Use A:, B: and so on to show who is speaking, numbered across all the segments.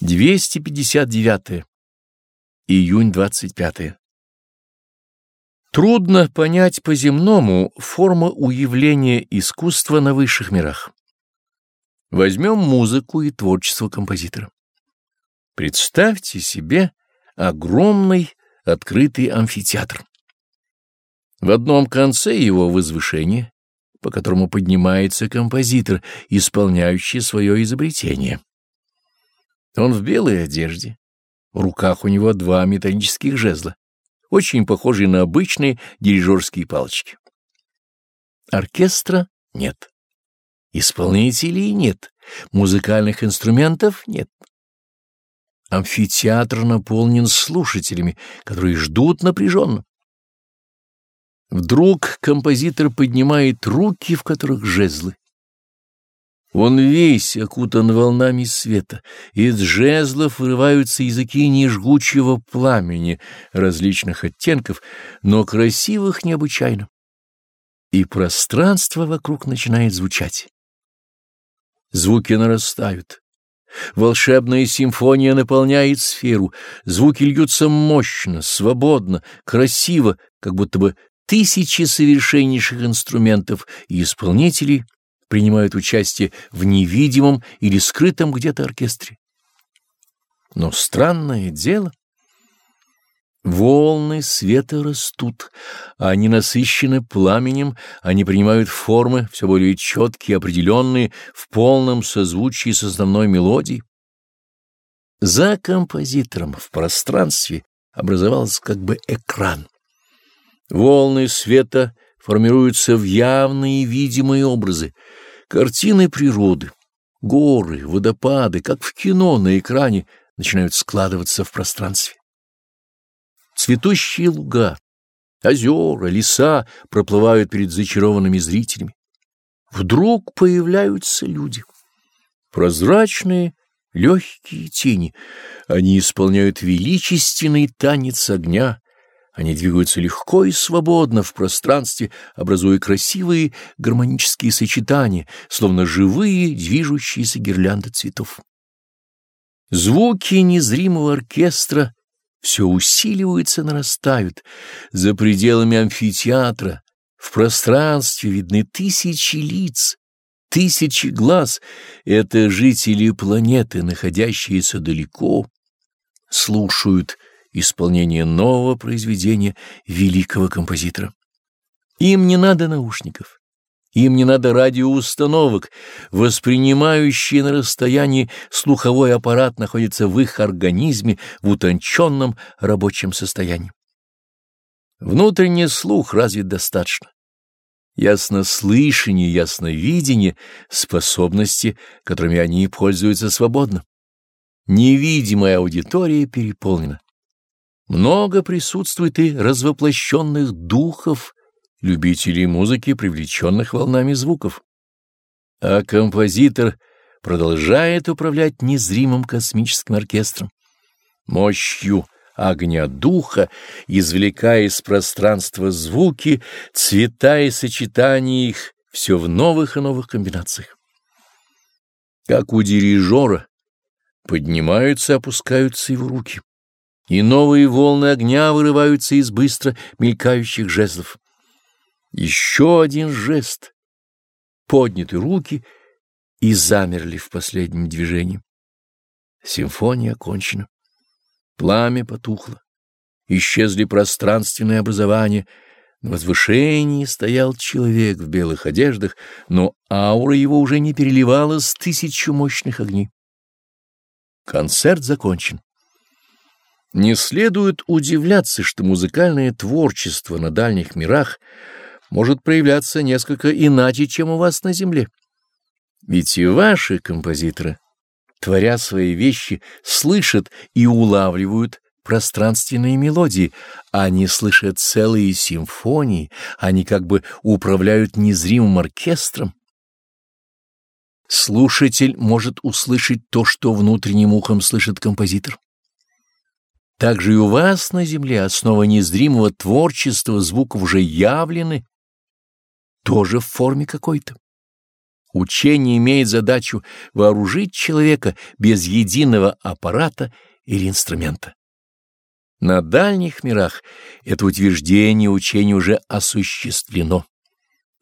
A: 259. Июнь 25. Трудно понять по-земному форму уявления искусства на высших мирах. Возьмем музыку и творчество композитора. Представьте себе огромный открытый амфитеатр. В одном конце его возвышение, по которому поднимается композитор, исполняющий свое изобретение. Он в белой одежде. В руках у него два металлических жезла, очень похожие на обычные дирижерские палочки. Оркестра нет. Исполнителей нет. Музыкальных инструментов нет. Амфитеатр наполнен слушателями, которые ждут напряженно. Вдруг композитор поднимает руки, в которых жезлы. Он весь окутан волнами света, из жезлов вырываются языки нежгучего пламени различных оттенков, но красивых необычайно. И пространство вокруг начинает звучать. Звуки нарастают. Волшебная симфония наполняет сферу, звуки льются мощно, свободно, красиво, как будто бы тысячи совершеннейших инструментов и исполнителей — принимают участие в невидимом или скрытом где-то оркестре. Но странное дело, волны света растут, они насыщены пламенем, они принимают формы все более четкие, определенные, в полном созвучии с основной мелодией. За композитором в пространстве образовался как бы экран. Волны света формируются в явные видимые образы, Картины природы, горы, водопады, как в кино на экране, начинают складываться в пространстве. Цветущие луга, озера, леса проплывают перед зачарованными зрителями. Вдруг появляются люди. Прозрачные, легкие тени. Они исполняют величественный танец огня, они двигаются легко и свободно в пространстве, образуя красивые гармонические сочетания, словно живые движущиеся гирлянды цветов. Звуки незримого оркестра все усиливаются, нарастают. За пределами амфитеатра в пространстве видны тысячи лиц, тысячи глаз. Это жители планеты, находящиеся далеко, слушают исполнение нового произведения великого композитора. Им не надо наушников, им не надо радиоустановок, воспринимающие на расстоянии слуховой аппарат находится в их организме в утонченном рабочем состоянии. Внутренний слух развит достаточно. Яснослышание, ясновидение — способности, которыми они пользуются свободно. Невидимая аудитория переполнена. Много присутствует и развоплощенных духов, любителей музыки, привлеченных волнами звуков. А композитор продолжает управлять незримым космическим оркестром. Мощью огня духа, извлекая из пространства звуки, цвета и сочетания их, все в новых и новых комбинациях. Как у дирижера поднимаются и опускаются его руки и новые волны огня вырываются из быстро мелькающих жезлов. Еще один жест. Подняты руки и замерли в последнем движении. Симфония окончена. Пламя потухло. Исчезли пространственные образования. На возвышении стоял человек в белых одеждах, но аура его уже не переливалась тысячу мощных огней. Концерт закончен. Не следует удивляться, что музыкальное творчество на дальних мирах может проявляться несколько иначе, чем у вас на земле. Ведь и ваши композиторы, творя свои вещи, слышат и улавливают пространственные мелодии, они слышат целые симфонии, они как бы управляют незримым оркестром. Слушатель может услышать то, что внутренним ухом слышит композитор. Также и у вас на земле основа незримого творчества звуков уже явлены, тоже в форме какой-то. Учение имеет задачу вооружить человека без единого аппарата или инструмента. На дальних мирах это утверждение учения уже осуществлено.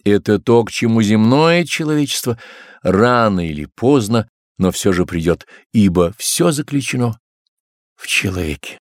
A: Это то, к чему земное человечество рано или поздно, но все же придет, ибо все заключено в человеке.